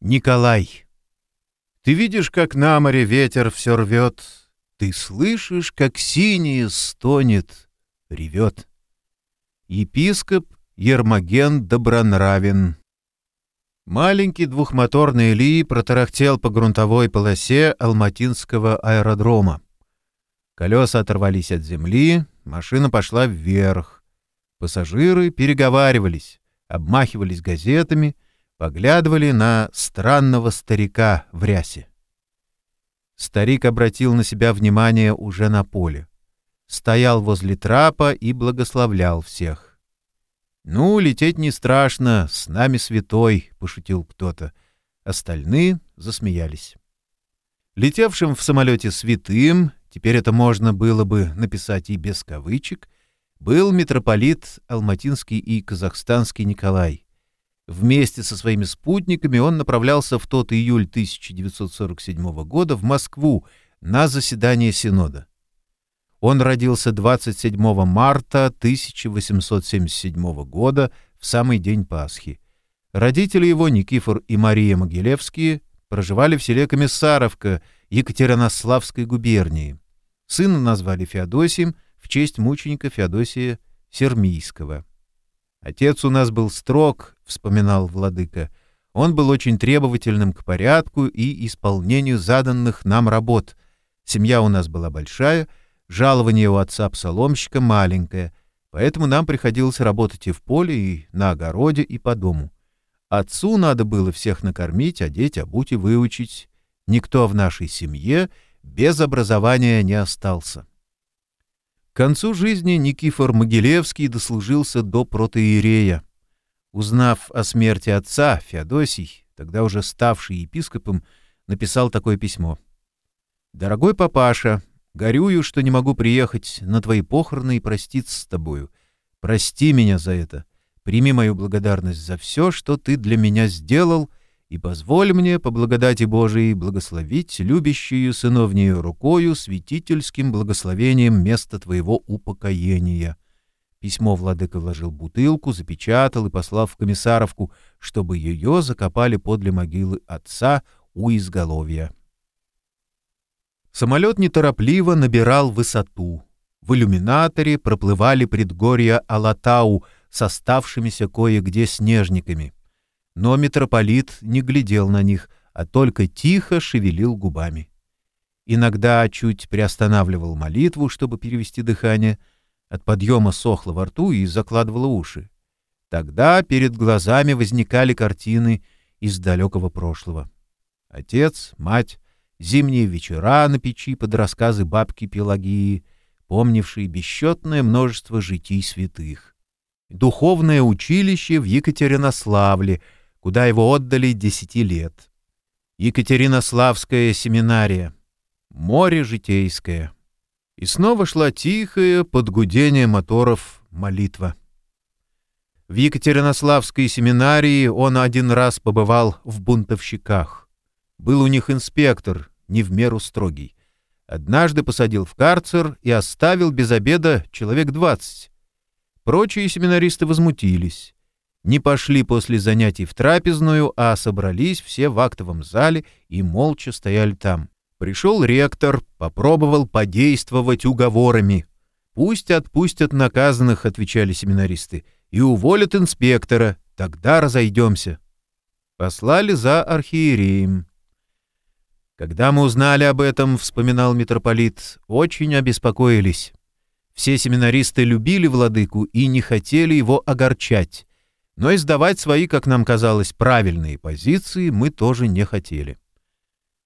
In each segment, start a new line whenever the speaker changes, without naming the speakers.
Николай. Ты видишь, как на море ветер все рвет, Ты слышишь, как синее стонет, ревет. Епископ Ермоген Добронравен. Маленький двухмоторный Ли протарахтел по грунтовой полосе Алматинского аэродрома. Колеса оторвались от земли, машина пошла вверх. Пассажиры переговаривались, обмахивались газетами — поглядывали на странного старика в рясе. Старик обратил на себя внимание уже на поле. Стоял возле трапа и благословлял всех. «Ну, лететь не страшно, с нами святой», — пошутил кто-то. Остальные засмеялись. Летевшим в самолете святым, теперь это можно было бы написать и без кавычек, был митрополит Алматинский и Казахстанский Николай — Вместе со своими спутниками он направлялся в тот июль 1947 года в Москву на заседание Синода. Он родился 27 марта 1877 года, в самый день Пасхи. Родители его, Никифор и Мария Могилевские, проживали в селе Комиссаровка Екатеринославской губернии. Сына назвали Феодосием в честь мученика Феодосия Сермийского. «Отец у нас был строг», — вспоминал владыка. «Он был очень требовательным к порядку и исполнению заданных нам работ. Семья у нас была большая, жалование у отца псаломщика маленькое, поэтому нам приходилось работать и в поле, и на огороде, и по дому. Отцу надо было всех накормить, одеть, обуть и выучить. Никто в нашей семье без образования не остался». К концу жизни Никифор Могилевский дослужился до протоиерея. Узнав о смерти отца, Феодосий, тогда уже ставший епископом, написал такое письмо. «Дорогой папаша, горюю, что не могу приехать на твои похороны и проститься с тобою. Прости меня за это. Прими мою благодарность за все, что ты для меня сделал и позволь мне, по благодати Божией, благословить любящую сыновнею рукою святительским благословением место твоего упокоения». Письмо владыка вложил бутылку, запечатал и послал в комиссаровку, чтобы ее закопали подле могилы отца у изголовья. Самолет неторопливо набирал высоту. В иллюминаторе проплывали предгорья Алатау с оставшимися кое-где снежниками — но митрополит не глядел на них, а только тихо шевелил губами. Иногда чуть приостанавливал молитву, чтобы перевести дыхание, от подъема сохло во рту и закладывало уши. Тогда перед глазами возникали картины из далекого прошлого. Отец, мать, зимние вечера на печи под рассказы бабки Пелагии, помнившие бесчетное множество житий святых. Духовное училище в Екатеринославле — куда его отдали десяти лет. Екатеринославская семинария, море житейское. И снова шла тихая, под гудение моторов, молитва. В Екатеринославской семинарии он один раз побывал в бунтовщиках. Был у них инспектор, не в меру строгий. Однажды посадил в карцер и оставил без обеда человек двадцать. Прочие семинаристы возмутились не пошли после занятий в трапезную, а собрались все в актовом зале и молча стояли там. Пришел ректор, попробовал подействовать уговорами. «Пусть отпустят наказанных», — отвечали семинаристы, — «и уволят инспектора, тогда разойдемся». Послали за архиереем. Когда мы узнали об этом, — вспоминал митрополит, — очень обеспокоились. Все семинаристы любили владыку и не хотели его огорчать но издавать свои, как нам казалось, правильные позиции мы тоже не хотели.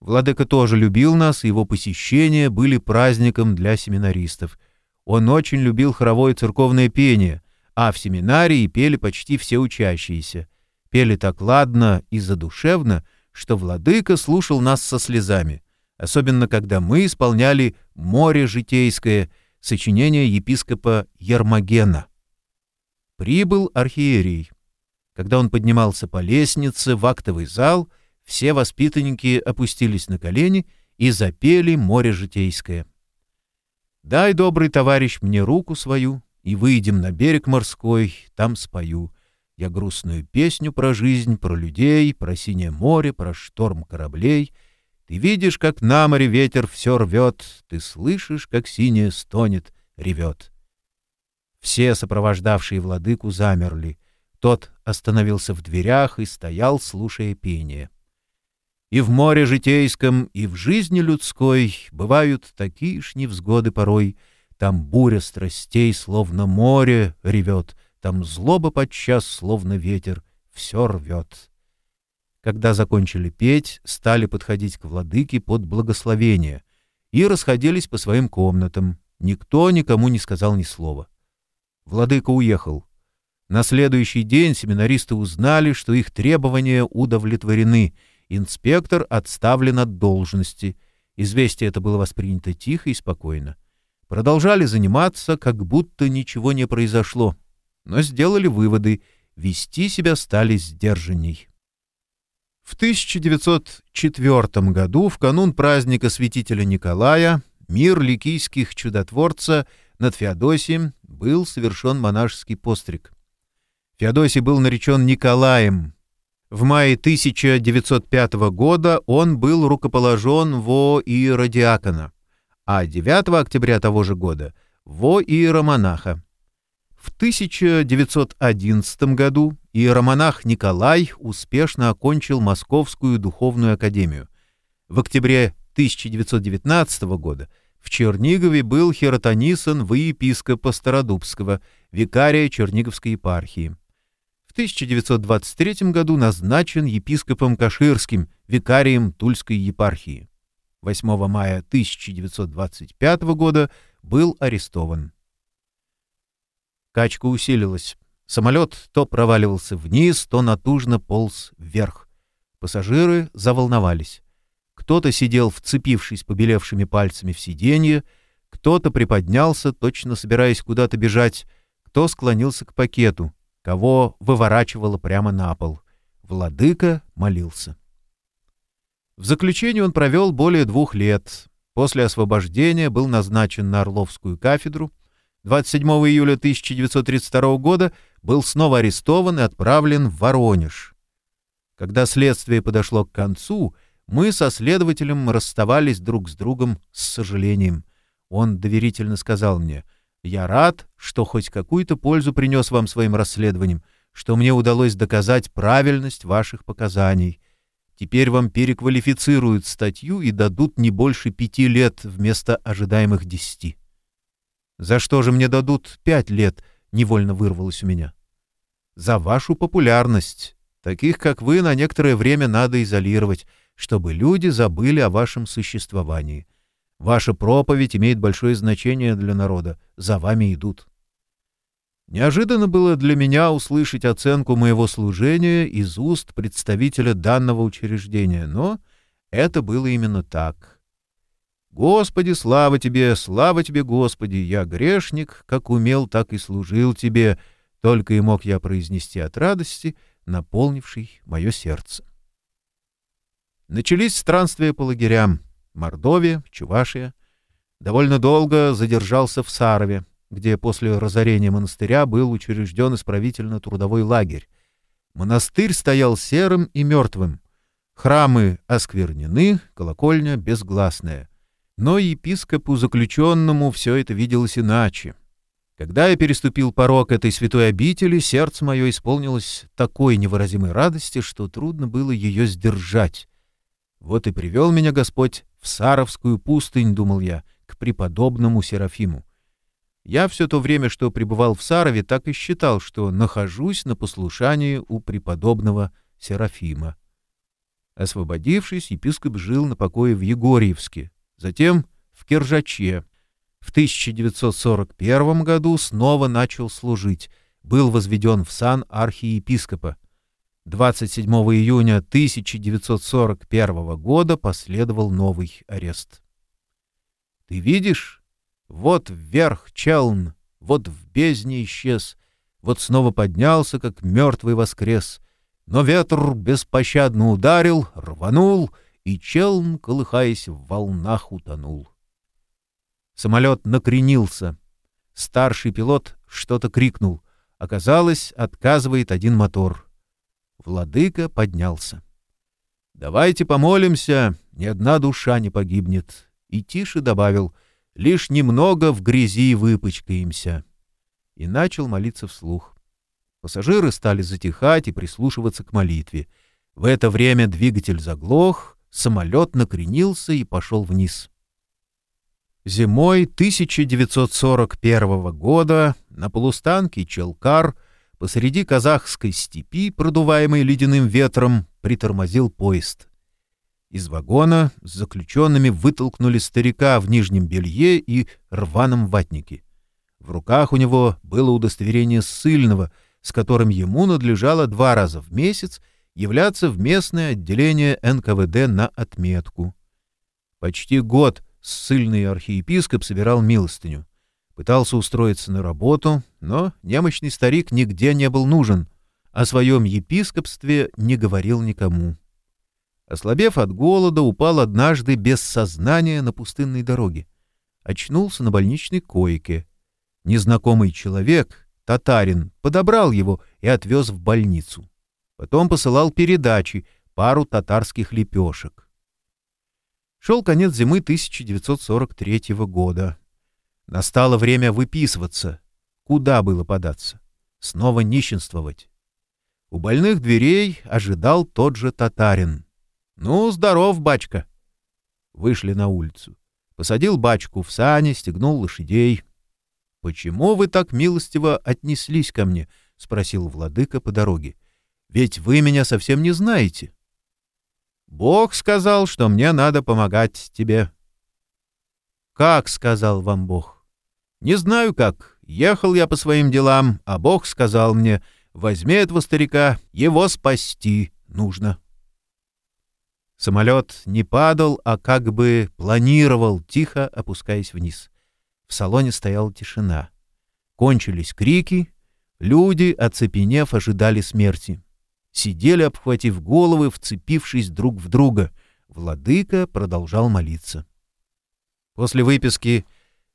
Владыка тоже любил нас, и его посещения были праздником для семинаристов. Он очень любил хоровое церковное пение, а в семинарии пели почти все учащиеся. Пели так ладно и задушевно, что владыка слушал нас со слезами, особенно когда мы исполняли «Море житейское» сочинение епископа Ермогена. Прибыл архиерей. Когда он поднимался по лестнице в актовый зал, все воспитанники опустились на колени и запели «Море житейское». «Дай, добрый товарищ, мне руку свою, и выйдем на берег морской, там спою. Я грустную песню про жизнь, про людей, про синее море, про шторм кораблей. Ты видишь, как на море ветер все рвет, ты слышишь, как синее стонет, ревет. Все сопровождавшие владыку замерли. Тот остановился в дверях и стоял, слушая пение. И в море житейском, и в жизни людской бывают такие ж невзгоды порой. Там буря страстей, словно море, ревет, там злоба подчас, словно ветер, все рвет. Когда закончили петь, стали подходить к владыке под благословение и расходились по своим комнатам. Никто никому не сказал ни слова. Владыка уехал. На следующий день семинаристы узнали, что их требования удовлетворены. Инспектор отставлен от должности. Известие это было воспринято тихо и спокойно. Продолжали заниматься, как будто ничего не произошло но сделали выводы, вести себя стали сдержанней. В 1904 году, в канун праздника святителя Николая, мир ликийских чудотворца над Феодосием был совершен монашеский постриг. Феодосий был наречен Николаем. В мае 1905 года он был рукоположен во иеродиакона, а 9 октября того же года — во иеромонаха. В 1911 году иеромонах Николай успешно окончил Московскую духовную академию. В октябре 1919 года в Чернигове был херотонисан в епископа Стародубского, викария Черниговской епархии. В 1923 году назначен епископом Каширским, викарием Тульской епархии. 8 мая 1925 года был арестован. Качка усилилась. Самолет то проваливался вниз, то натужно полз вверх. Пассажиры заволновались. Кто-то сидел, вцепившись побелевшими пальцами в сиденье, кто-то приподнялся, точно собираясь куда-то бежать, кто склонился к пакету, кого выворачивало прямо на пол. Владыка молился. В заключении он провел более двух лет. После освобождения был назначен на Орловскую кафедру — 27 июля 1932 года был снова арестован и отправлен в Воронеж. Когда следствие подошло к концу, мы со следователем расставались друг с другом с сожалением. Он доверительно сказал мне, «Я рад, что хоть какую-то пользу принес вам своим расследованием, что мне удалось доказать правильность ваших показаний. Теперь вам переквалифицируют статью и дадут не больше пяти лет вместо ожидаемых десяти». «За что же мне дадут пять лет?» — невольно вырвалось у меня. «За вашу популярность. Таких, как вы, на некоторое время надо изолировать, чтобы люди забыли о вашем существовании. Ваша проповедь имеет большое значение для народа. За вами идут». Неожиданно было для меня услышать оценку моего служения из уст представителя данного учреждения, но это было именно так. Господи, слава Тебе, слава Тебе, Господи, я грешник, как умел, так и служил Тебе, только и мог я произнести от радости, наполнившей мое сердце. Начались странствия по лагерям. Мордовия, Чувашия. Довольно долго задержался в Сарове, где после разорения монастыря был учрежден исправительно-трудовой лагерь. Монастырь стоял серым и мертвым. Храмы осквернены, колокольня безгласная — но епископу заключенному все это виделось иначе. Когда я переступил порог этой святой обители, сердце мое исполнилось такой невыразимой радости, что трудно было ее сдержать. Вот и привел меня Господь в Саровскую пустынь, думал я, к преподобному Серафиму. Я все то время, что пребывал в Сарове, так и считал, что нахожусь на послушании у преподобного Серафима. Освободившись, епископ жил на покое в Егорьевске, затем в Киржаче. В 1941 году снова начал служить, был возведен в сан архиепископа. 27 июня 1941 года последовал новый арест. «Ты видишь? Вот вверх челн, вот в бездне исчез, вот снова поднялся, как мертвый воскрес. Но ветер беспощадно ударил, рванул — и челн, колыхаясь в волнах, утонул. Самолет накренился. Старший пилот что-то крикнул. Оказалось, отказывает один мотор. Владыка поднялся. «Давайте помолимся, ни одна душа не погибнет». И тише добавил, «Лишь немного в грязи выпачкаемся». И начал молиться вслух. Пассажиры стали затихать и прислушиваться к молитве. В это время двигатель заглох, самолет накренился и пошел вниз. Зимой 1941 года на полустанке Челкар посреди казахской степи, продуваемой ледяным ветром, притормозил поезд. Из вагона с заключенными вытолкнули старика в нижнем белье и рваном ватнике. В руках у него было удостоверение ссыльного, с которым ему надлежало два раза в месяц являться в местное отделение НКВД на отметку. Почти год ссыльный архиепископ собирал милостыню. Пытался устроиться на работу, но немощный старик нигде не был нужен, о своем епископстве не говорил никому. Ослабев от голода, упал однажды без сознания на пустынной дороге. Очнулся на больничной койке. Незнакомый человек, татарин, подобрал его и отвез в больницу. Потом посылал передачи, пару татарских лепешек. Шел конец зимы 1943 года. Настало время выписываться. Куда было податься? Снова нищенствовать. У больных дверей ожидал тот же татарин. «Ну, здоров, бачка!» Вышли на улицу. Посадил бачку в сани, стегнул лошадей. «Почему вы так милостиво отнеслись ко мне?» — спросил владыка по дороге. «Ведь вы меня совсем не знаете». «Бог сказал, что мне надо помогать тебе». «Как сказал вам Бог?» Не знаю как. Ехал я по своим делам, а Бог сказал мне, возьми этого старика, его спасти нужно. Самолет не падал, а как бы планировал, тихо опускаясь вниз. В салоне стояла тишина. Кончились крики, люди, оцепенев, ожидали смерти. Сидели, обхватив головы, вцепившись друг в друга. Владыка продолжал молиться. После выписки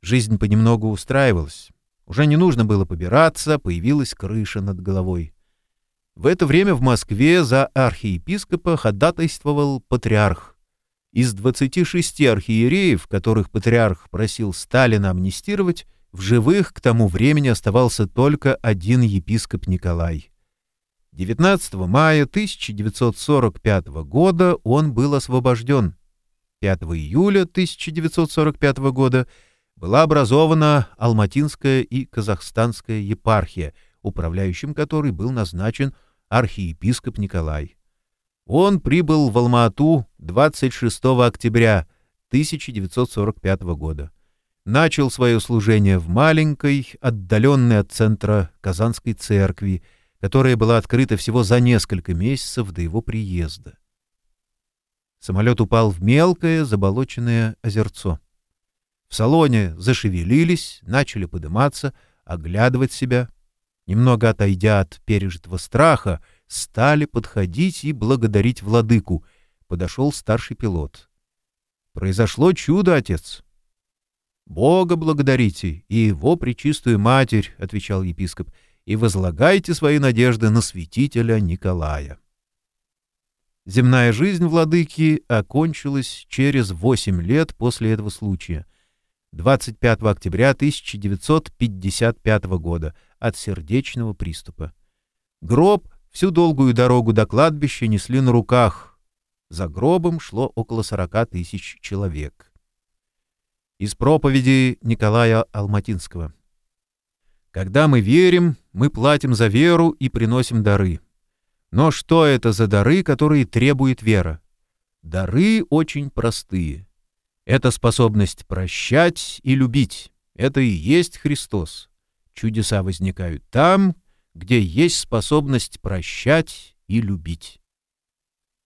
Жизнь понемногу устраивалась. Уже не нужно было побираться, появилась крыша над головой. В это время в Москве за архиепископа ходатайствовал патриарх. Из 26 архиереев, которых патриарх просил Сталина амнистировать, в живых к тому времени оставался только один епископ Николай. 19 мая 1945 года он был освобожден. 5 июля 1945 года – была образована Алматинская и Казахстанская епархия, управляющим которой был назначен архиепископ Николай. Он прибыл в Алма-Ату 26 октября 1945 года. Начал свое служение в маленькой, отдаленной от центра Казанской церкви, которая была открыта всего за несколько месяцев до его приезда. Самолет упал в мелкое заболоченное озерцо. В салоне зашевелились, начали подниматься, оглядывать себя. Немного отойдя от пережитого страха, стали подходить и благодарить владыку. Подошел старший пилот. «Произошло чудо, отец!» «Бога благодарите и его пречистую матерь», — отвечал епископ, «и возлагайте свои надежды на святителя Николая». Земная жизнь владыки окончилась через восемь лет после этого случая — 25 октября 1955 года от сердечного приступа. Гроб всю долгую дорогу до кладбища несли на руках. За гробом шло около 40 тысяч человек. Из проповеди Николая Алматинского. Когда мы верим, мы платим за веру и приносим дары. Но что это за дары, которые требует вера? Дары очень простые — это способность прощать и любить. Это и есть Христос. Чудеса возникают там, где есть способность прощать и любить.